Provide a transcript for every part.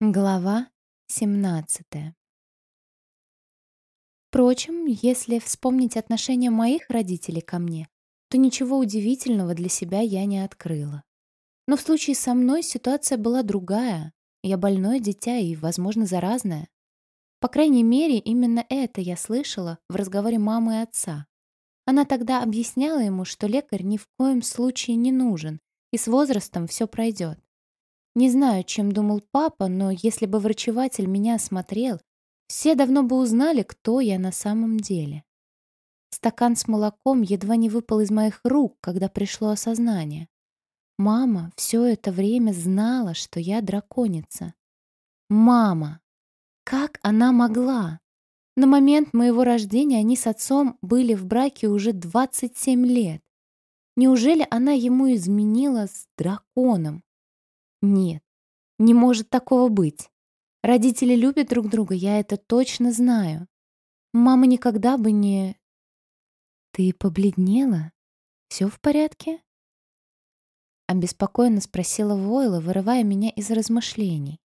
Глава 17 Впрочем, если вспомнить отношение моих родителей ко мне, то ничего удивительного для себя я не открыла. Но в случае со мной ситуация была другая. Я больное дитя и, возможно, заразное. По крайней мере, именно это я слышала в разговоре мамы и отца. Она тогда объясняла ему, что лекарь ни в коем случае не нужен, и с возрастом все пройдет. Не знаю, чем думал папа, но если бы врачеватель меня осмотрел, все давно бы узнали, кто я на самом деле. Стакан с молоком едва не выпал из моих рук, когда пришло осознание. Мама все это время знала, что я драконица. Мама! Как она могла? На момент моего рождения они с отцом были в браке уже 27 лет. Неужели она ему изменила с драконом? Нет, не может такого быть. Родители любят друг друга, я это точно знаю. Мама никогда бы не... Ты побледнела? Все в порядке? Обеспокоенно спросила Войла, вырывая меня из размышлений.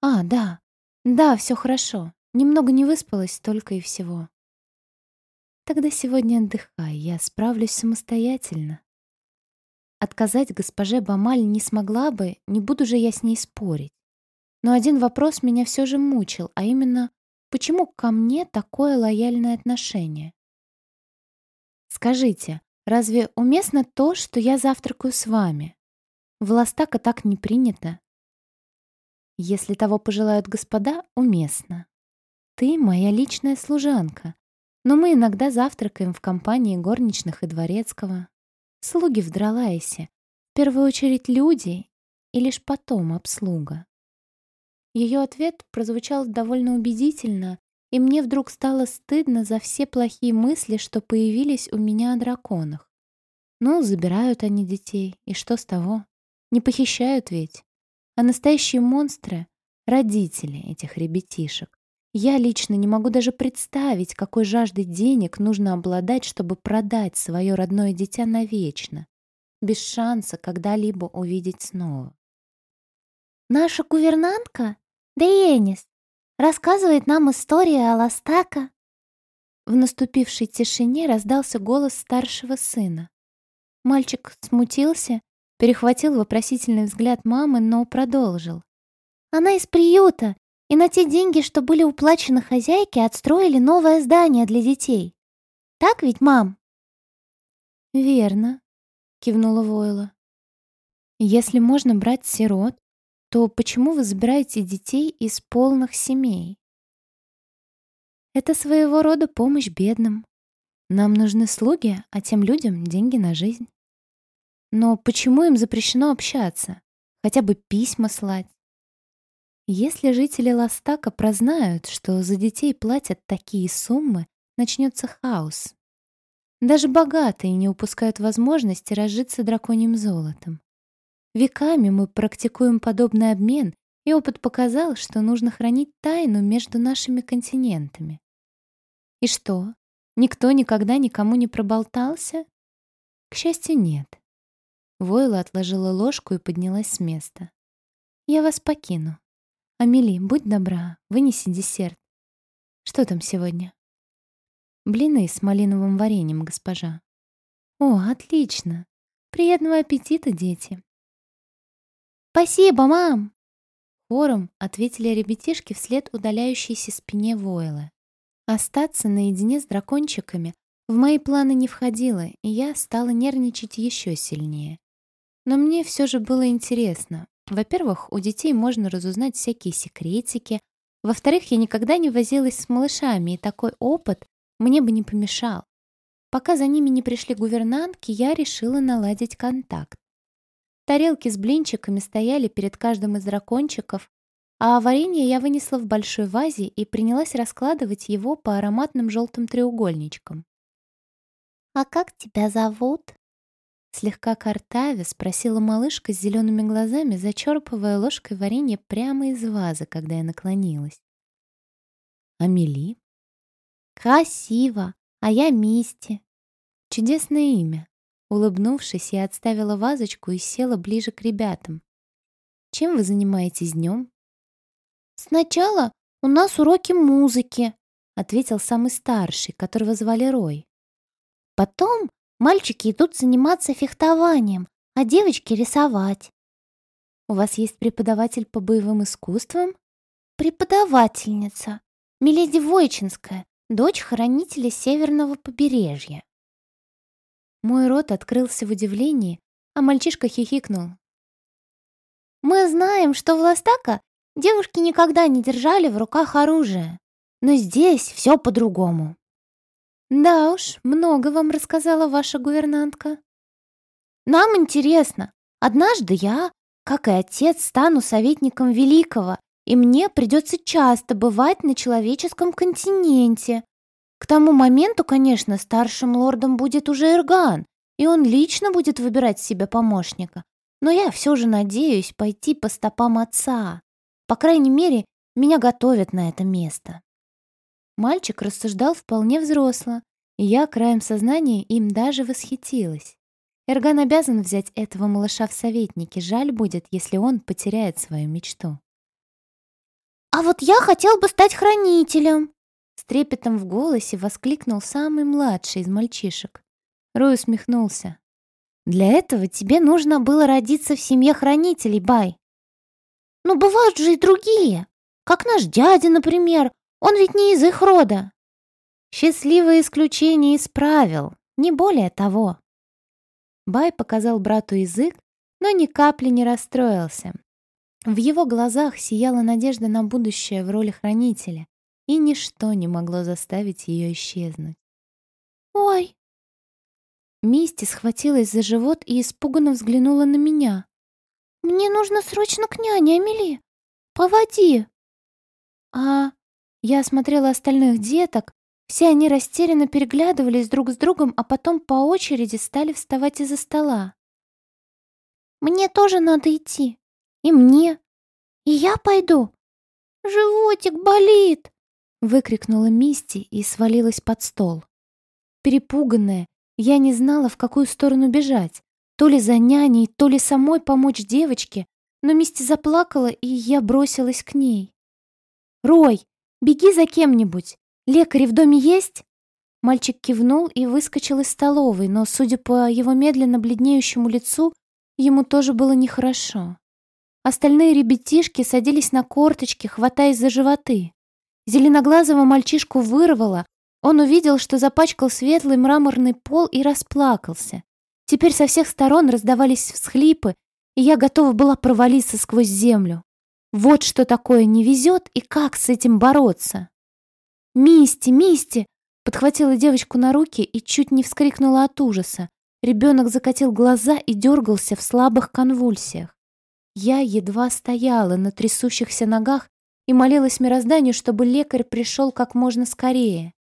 А, да, да, все хорошо. Немного не выспалась только и всего. Тогда сегодня отдыхай, я справлюсь самостоятельно. Отказать госпоже Бамаль не смогла бы, не буду же я с ней спорить. Но один вопрос меня все же мучил, а именно, почему ко мне такое лояльное отношение? Скажите, разве уместно то, что я завтракаю с вами? В Ластака так не принято. Если того пожелают господа, уместно. Ты моя личная служанка, но мы иногда завтракаем в компании горничных и дворецкого. Слуги в Дралайсе. В первую очередь люди и лишь потом обслуга. Ее ответ прозвучал довольно убедительно, и мне вдруг стало стыдно за все плохие мысли, что появились у меня о драконах. Ну, забирают они детей, и что с того? Не похищают ведь. А настоящие монстры — родители этих ребятишек. Я лично не могу даже представить, какой жаждой денег нужно обладать, чтобы продать свое родное дитя навечно, без шанса когда-либо увидеть снова. «Наша гувернантка, Дейенис, рассказывает нам историю о Ластака». В наступившей тишине раздался голос старшего сына. Мальчик смутился, перехватил вопросительный взгляд мамы, но продолжил. «Она из приюта и на те деньги, что были уплачены хозяйке, отстроили новое здание для детей. Так ведь, мам?» «Верно», — кивнула Войла. «Если можно брать сирот, то почему вы забираете детей из полных семей?» «Это своего рода помощь бедным. Нам нужны слуги, а тем людям деньги на жизнь. Но почему им запрещено общаться? Хотя бы письма слать? Если жители Ластака прознают, что за детей платят такие суммы, начнется хаос. Даже богатые не упускают возможности разжиться драконьим золотом. Веками мы практикуем подобный обмен, и опыт показал, что нужно хранить тайну между нашими континентами. И что, никто никогда никому не проболтался? К счастью, нет. Войла отложила ложку и поднялась с места. «Я вас покину. «Амели, будь добра, вынеси десерт. Что там сегодня?» «Блины с малиновым вареньем, госпожа». «О, отлично! Приятного аппетита, дети!» «Спасибо, мам!» Хором ответили ребятишки вслед удаляющейся спине Войла. Остаться наедине с дракончиками в мои планы не входило, и я стала нервничать еще сильнее. Но мне все же было интересно, во-первых, у детей можно разузнать всякие секретики. Во-вторых, я никогда не возилась с малышами, и такой опыт мне бы не помешал. Пока за ними не пришли гувернантки, я решила наладить контакт. Тарелки с блинчиками стояли перед каждым из дракончиков, а варенье я вынесла в большой вазе и принялась раскладывать его по ароматным желтым треугольничкам. «А как тебя зовут?» Слегка картавя спросила малышка с зелеными глазами, зачерпывая ложкой варенье прямо из вазы, когда я наклонилась. «Амели?» «Красиво! А я Мисти!» «Чудесное имя!» Улыбнувшись, я отставила вазочку и села ближе к ребятам. «Чем вы занимаетесь днем?» «Сначала у нас уроки музыки», — ответил самый старший, которого звали Рой. «Потом мальчики идут заниматься фехтованием, а девочки рисовать». «У вас есть преподаватель по боевым искусствам?» «Преподавательница. Миледи Войчинская, дочь хранителя Северного побережья». Мой рот открылся в удивлении, а мальчишка хихикнул. «Мы знаем, что в Ластака девушки никогда не держали в руках оружие, но здесь все по-другому». «Да уж, много вам рассказала ваша гувернантка». «Нам интересно. Однажды я, как и отец, стану советником Великого, и мне придется часто бывать на человеческом континенте. К тому моменту, конечно, старшим лордом будет уже Эрган, и он лично будет выбирать себе помощника. Но я все же надеюсь пойти по стопам отца. По крайней мере, меня готовят на это место. Мальчик рассуждал вполне взросло, и я краем сознания им даже восхитилась. Эрган обязан взять этого малыша в советники, жаль будет, если он потеряет свою мечту. «А вот я хотел бы стать хранителем!» С трепетом в голосе воскликнул самый младший из мальчишек. Рой усмехнулся. «Для этого тебе нужно было родиться в семье хранителей, Бай. Но бывают же и другие, как наш дядя, например. Он ведь не из их рода». «Счастливое исключение из правил, не более того». Бай показал брату язык, но ни капли не расстроился. В его глазах сияла надежда на будущее в роли хранителя, и ничто не могло заставить ее исчезнуть. «Ой!» Мисти схватилась за живот и испуганно взглянула на меня. «Мне нужно срочно к няне, Амели! Поводи!» «А...» Я осмотрела остальных деток, все они растерянно переглядывались друг с другом, а потом по очереди стали вставать из-за стола. «Мне тоже надо идти. И мне. И я пойду. Животик болит!» выкрикнула Мисти и свалилась под стол. Перепуганная, я не знала, в какую сторону бежать. То ли за няней, то ли самой помочь девочке, но Мисти заплакала, и я бросилась к ней. «Рой, беги за кем-нибудь! Лекари в доме есть?» Мальчик кивнул и выскочил из столовой, но, судя по его медленно бледнеющему лицу, ему тоже было нехорошо. Остальные ребятишки садились на корточки, хватаясь за животы. Зеленоглазого мальчишку вырвало, он увидел, что запачкал светлый мраморный пол и расплакался. Теперь со всех сторон раздавались всхлипы, и я готова была провалиться сквозь землю. Вот что такое не везет и как с этим бороться. «Мисти, Мисти!» Подхватила девочку на руки и чуть не вскрикнула от ужаса. Ребенок закатил глаза и дергался в слабых конвульсиях. Я едва стояла на трясущихся ногах и молилась мирозданию, чтобы лекарь пришел как можно скорее.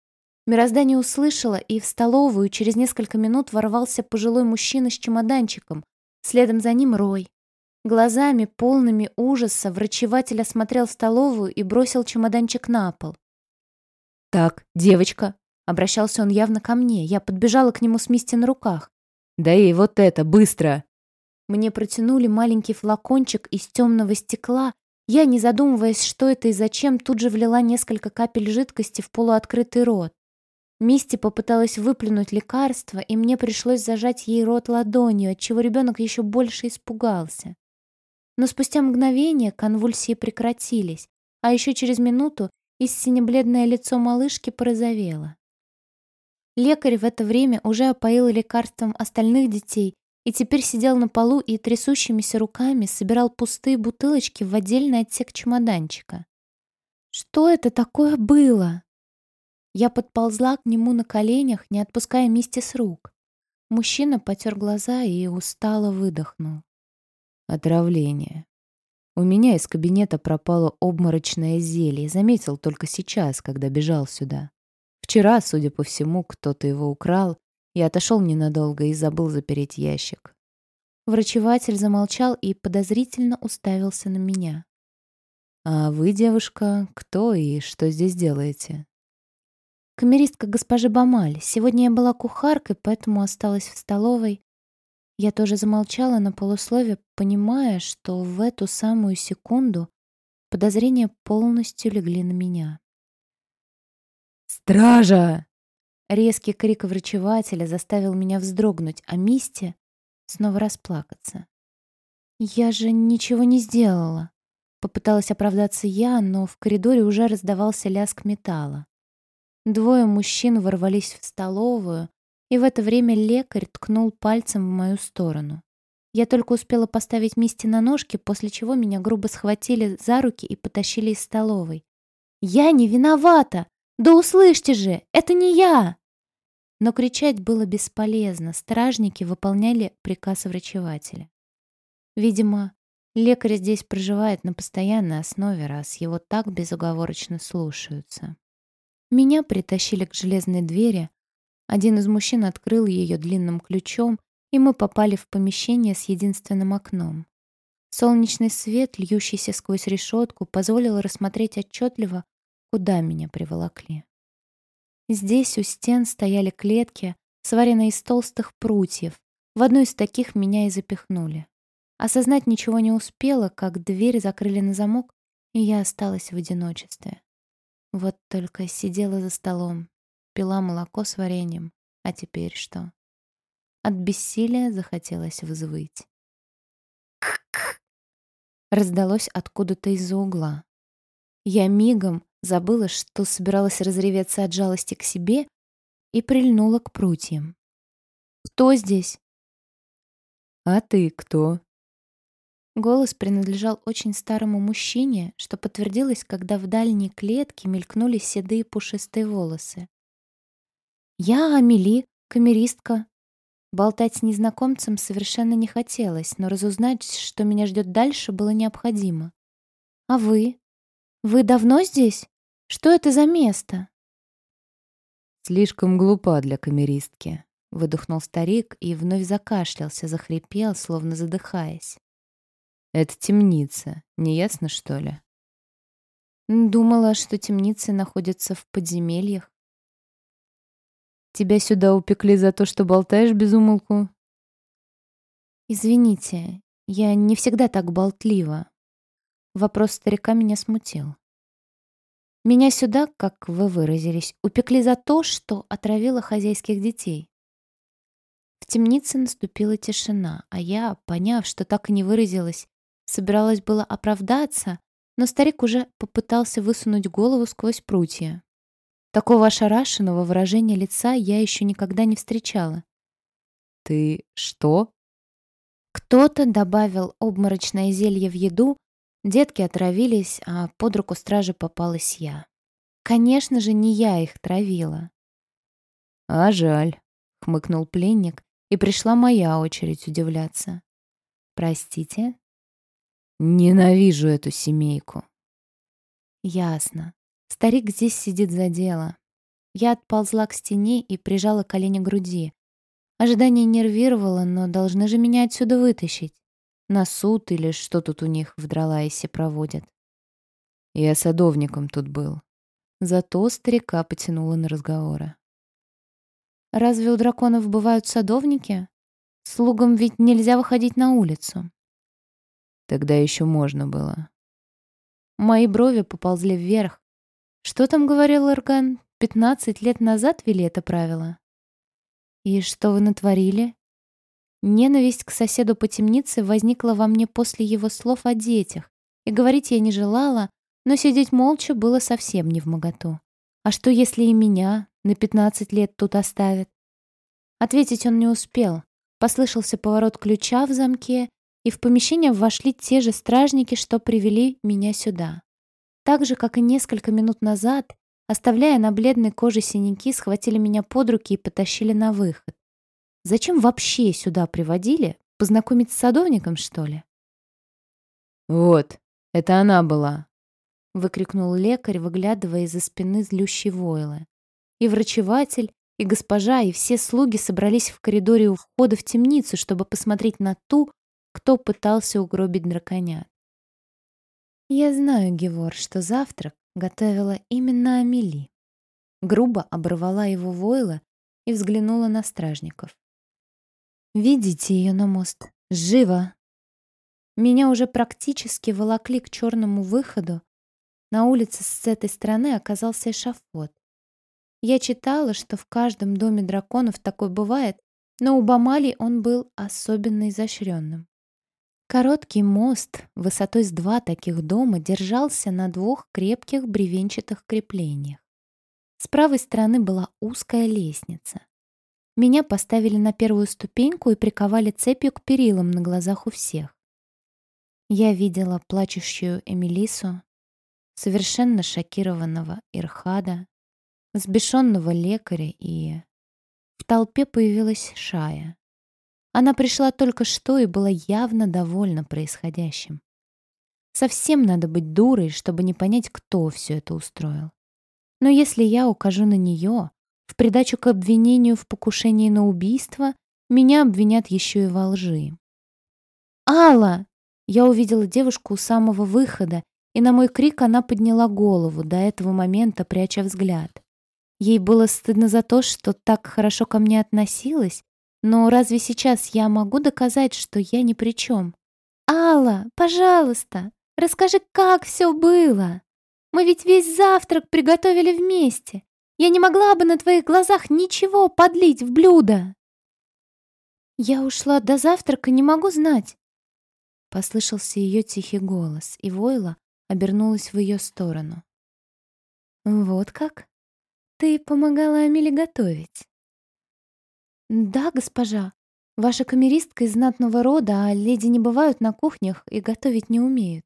Мироздание услышала, и в столовую через несколько минут ворвался пожилой мужчина с чемоданчиком. Следом за ним Рой. Глазами, полными ужаса, врачеватель осмотрел столовую и бросил чемоданчик на пол. «Так, девочка», — обращался он явно ко мне, я подбежала к нему с Мисти на руках. «Да ей вот это, быстро!» Мне протянули маленький флакончик из темного стекла, я, не задумываясь, что это и зачем, тут же влила несколько капель жидкости в полуоткрытый рот. Мисти попыталась выплюнуть лекарство, и мне пришлось зажать ей рот ладонью, отчего ребенок еще больше испугался. Но спустя мгновение конвульсии прекратились, а еще через минуту истинно бледное лицо малышки порозовело. Лекарь в это время уже опоил лекарством остальных детей и теперь сидел на полу и трясущимися руками собирал пустые бутылочки в отдельный отсек чемоданчика. Что это такое было? Я подползла к нему на коленях, не отпуская Мисти с рук. Мужчина потер глаза и устало выдохнул. Отравление. У меня из кабинета пропало обморочное зелье, заметил только сейчас, когда бежал сюда. Вчера, судя по всему, кто-то его украл, я отошел ненадолго и забыл запереть ящик. Врачеватель замолчал и подозрительно уставился на меня. «А вы, девушка, кто и что здесь делаете?» «Камеристка госпожи Бамаль. Сегодня я была кухаркой, поэтому осталась в столовой». Я тоже замолчала на полуслове, понимая, что в эту самую секунду Подозрения полностью легли на меня. «Стража!» Резкий крик врачевателя заставил меня вздрогнуть, а Мисти снова расплакаться. «Я же ничего не сделала!» Попыталась оправдаться я, но в коридоре уже раздавался лязг металла. Двое мужчин ворвались в столовую, и в это время лекарь ткнул пальцем в мою сторону. Я только успела поставить Мисти на ножки, после чего меня грубо схватили за руки и потащили из столовой. «Я не виновата! Да услышьте же! Это не я!» Но кричать было бесполезно, стражники выполняли приказ врачевателя. Видимо, лекарь здесь проживает на постоянной основе, раз его так безоговорочно слушаются. Меня притащили к железной двери, один из мужчин открыл ее длинным ключом, и мы попали в помещение с единственным окном. Солнечный свет, льющийся сквозь решетку, позволил рассмотреть отчетливо, куда меня приволокли. Здесь у стен стояли клетки, сваренные из толстых прутьев. В одну из таких меня и запихнули. Осознать ничего не успела, как дверь закрыли на замок, и я осталась в одиночестве. Вот только сидела за столом, пила молоко с вареньем. А теперь что? От бессилия захотелось взвыть. Раздалось откуда-то из-за угла. Я мигом забыла, что собиралась разреветься от жалости к себе и прильнула к прутьям. «Кто здесь?» «А ты кто?» Голос принадлежал очень старому мужчине, что подтвердилось, когда в дальней клетке мелькнули седые пушистые волосы. «Я Амели, камеристка», Болтать с незнакомцем совершенно не хотелось, но разузнать, что меня ждет дальше, было необходимо. «А вы? Вы давно здесь? Что это за место?» «Слишком глупа для камеристки», — выдохнул старик и вновь закашлялся, захрипел, словно задыхаясь. «Это темница, не ясно, что ли?» «Думала, что темницы находятся в подземельях». Тебя сюда упекли за то, что болтаешь без умолку?» «Извините, я не всегда так болтлива». Вопрос старика меня смутил. Меня сюда, как вы выразились, упекли за то, что отравила хозяйских детей. В темнице наступила тишина, а я, поняв, что так и не выразилась, собиралась было оправдаться, но старик уже попытался высунуть голову сквозь прутья. Такого ошарашенного выражения лица я еще никогда не встречала. «Ты что?» Кто-то добавил обморочное зелье в еду, детки отравились, а под руку стражи попалась я. Конечно же, не я их травила. «А жаль», — хмыкнул пленник, и пришла моя очередь удивляться. «Простите?» «Ненавижу эту семейку». «Ясно. Старик здесь сидит за дело. Я отползла к стене и прижала колени к груди. Ожидание нервировало, но должны же меня отсюда вытащить. На суд или что тут у них в Дралайсе проводят. Я садовником тут был. Зато старика потянуло на разговоры. Разве у драконов бывают садовники? Слугам ведь нельзя выходить на улицу. Тогда еще можно было. Мои брови поползли вверх, что там говорил Эрган? Пятнадцать лет назад вели это правило? И что вы натворили? Ненависть к соседу по темнице возникла во мне после его слов о детях, и говорить я не желала, но сидеть молча было совсем не в моготу. А что, если и меня на пятнадцать лет тут оставят? Ответить он не успел. Послышался поворот ключа в замке, и в помещение вошли те же стражники, что привели меня сюда. Так же, как и несколько минут назад, оставляя на бледной коже синяки, схватили меня под руки и потащили на выход. Зачем вообще сюда приводили? Познакомить с садовником, что ли? «Вот, это она была», — выкрикнул лекарь, выглядывая из-за спины злющей войлы. И врачеватель, и госпожа, и все слуги собрались в коридоре у входа в темницу, чтобы посмотреть на ту, кто пытался угробить драконят. «Я знаю, Гевор, что завтрак готовила именно Амели». Грубо оборвала его войла и взглянула на стражников. «Видите ее на мост? Живо!» Меня уже практически волокли к черному выходу. На улице с этой стороны оказался эшафот. Я читала, что в каждом доме драконов такой бывает, но у Бамали он был особенно изощренным. Короткий мост высотой с два таких дома держался на двух крепких бревенчатых креплениях. С правой стороны была узкая лестница. Меня поставили на первую ступеньку и приковали цепью к перилам на глазах у всех. Я видела плачущую Эмилису, совершенно шокированного Ирхада, взбешенного лекаря и... В толпе появилась Шая. Она пришла только что и была явно довольна происходящим. Совсем надо быть дурой, чтобы не понять, кто все это устроил. Но если я укажу на нее, в придачу к обвинению в покушении на убийство, меня обвинят еще и во лжи. «Алла!» Я увидела девушку у самого выхода, и на мой крик она подняла голову, до этого момента пряча взгляд. Ей было стыдно за то, что так хорошо ко мне относилась, но разве сейчас я могу доказать, что я ни при чем? «Алла, пожалуйста, расскажи, как все было. Мы ведь весь завтрак приготовили вместе. Я не могла бы на твоих глазах ничего подлить в блюдо». «Я ушла до завтрака, не могу знать». Послышался ее тихий голос, и Войла обернулась в ее сторону. «Вот как?» Ты помогала Амеле готовить? Да, госпожа. Ваша камеристка из знатного рода, а леди не бывают на кухнях и готовить не умеют.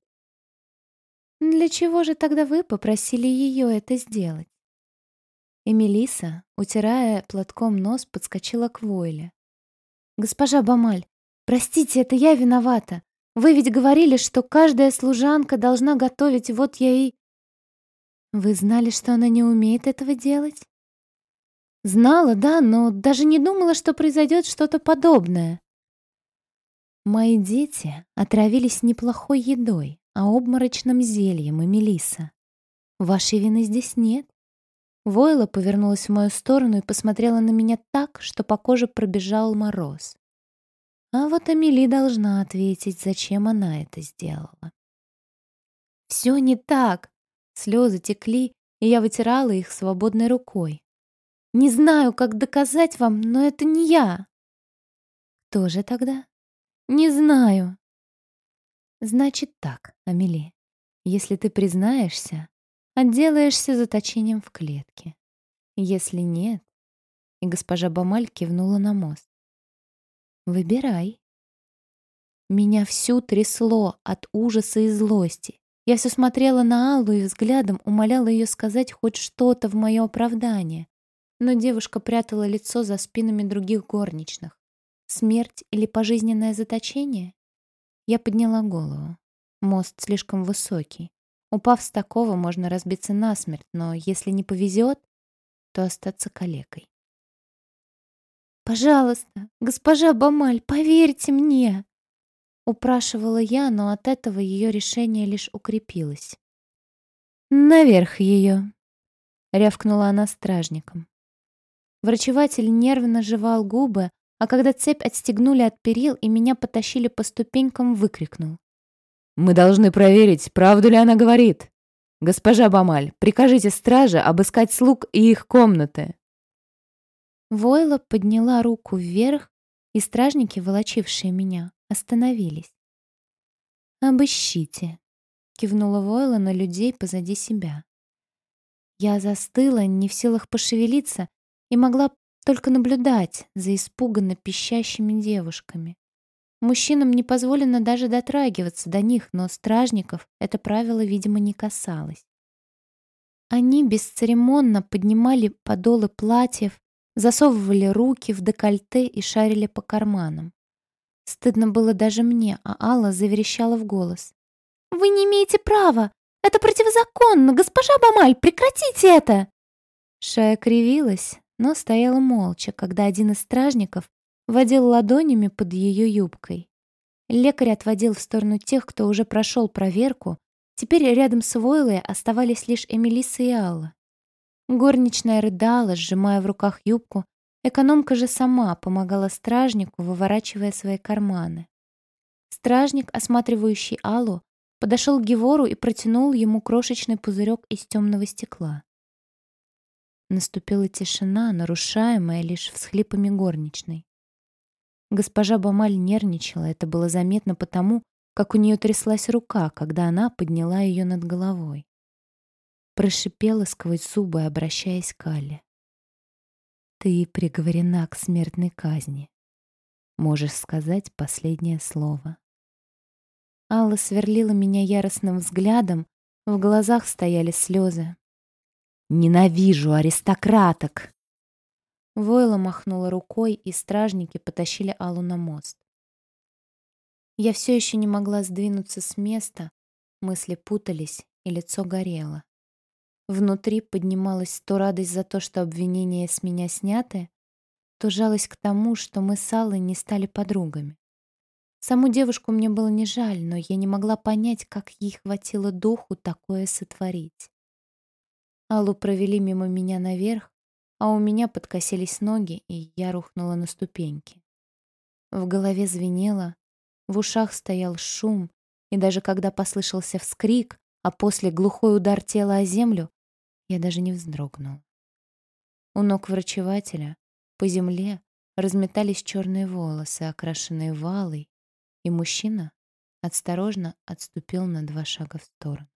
Для чего же тогда вы попросили ее это сделать? Эмилиса, утирая платком нос, подскочила к Войле. «Госпожа Бамаль, простите, это я виновата. Вы ведь говорили, что каждая служанка должна готовить, вот я и...» Вы знали, что она не умеет этого делать? Знала, да, но даже не думала, что произойдет что-то подобное. Мои дети отравились неплохой едой, а обморочным зельем и мелиса. Вашей вины здесь нет. Войла повернулась в мою сторону и посмотрела на меня так, что по коже пробежал мороз. А вот Амели должна ответить, зачем она это сделала. «Все не так!» Слезы текли, и я вытирала их свободной рукой. Не знаю, как доказать вам, но это не я. Кто же тогда? Не знаю. Значит так, Амели. Если ты признаешься, отделаешься заточением в клетке. Если нет... И госпожа Бамаль кивнула на мост. Выбирай. Меня всю трясло от ужаса и злости. Я все смотрела на Аллу и взглядом умоляла ее сказать хоть что-то в мое оправдание. Но девушка прятала лицо за спинами других горничных. Смерть или пожизненное заточение? Я подняла голову. Мост слишком высокий. Упав с такого, можно разбиться насмерть, но если не повезет, то остаться калекой. «Пожалуйста, госпожа Бамаль, поверьте мне!» Упрашивала я, но от этого ее решение лишь укрепилось. «Наверх ее!» — рявкнула она стражником. Врачеватель нервно жевал губы, а когда цепь отстегнули от перил и меня потащили по ступенькам, выкрикнул. «Мы должны проверить, правду ли она говорит. Госпожа Бамаль, прикажите страже обыскать слуг и их комнаты». Войла подняла руку вверх, и стражники, волочившие меня, остановились. «Обыщите», — кивнула Войла на людей позади себя. Я застыла, не в силах пошевелиться, и могла только наблюдать за испуганно пищащими девушками. Мужчинам не позволено даже дотрагиваться до них, но стражников это правило, видимо, не касалось. Они бесцеремонно поднимали подолы платьев, засовывали руки в декольте и шарили по карманам. Стыдно было даже мне, а Алла заверещала в голос. «Вы не имеете права! Это противозаконно! Госпожа Бамаль, прекратите это!» Шая кривилась, но стояла молча, когда один из стражников водил ладонями под ее юбкой. Лекарь отводил в сторону тех, кто уже прошел проверку. Теперь рядом с Войлой оставались лишь Эмилиса и Алла. Горничная рыдала, сжимая в руках юбку, Экономка же сама помогала стражнику, выворачивая свои карманы. Стражник, осматривающий Аллу, подошел к Гевору и протянул ему крошечный пузырек из темного стекла. Наступила тишина, нарушаемая лишь всхлипами горничной. Госпожа Бамаль нервничала, это было заметно потому, как у нее тряслась рука, когда она подняла ее над головой. Прошипела сквозь зубы, обращаясь к Алле. «Ты приговорена к смертной казни. Можешь сказать последнее слово». Алла сверлила меня яростным взглядом, в глазах стояли слезы. «Ненавижу аристократок!» Войла махнула рукой, и стражники потащили Аллу на мост. Я все еще не могла сдвинуться с места, мысли путались, и лицо горело. Внутри поднималась то радость за то, что обвинения с меня сняты, то жалость к тому, что мы с Аллой не стали подругами. Саму девушку мне было не жаль, но я не могла понять, как ей хватило духу такое сотворить. Аллу провели мимо меня наверх, а у меня подкосились ноги, и я рухнула на ступеньки. В голове звенело, в ушах стоял шум, и даже когда послышался вскрик, а после глухой удар тела о землю, я даже не вздрогнул. У ног врачевателя по земле разметались черные волосы, окрашенные валой, и мужчина осторожно отступил на два шага в сторону.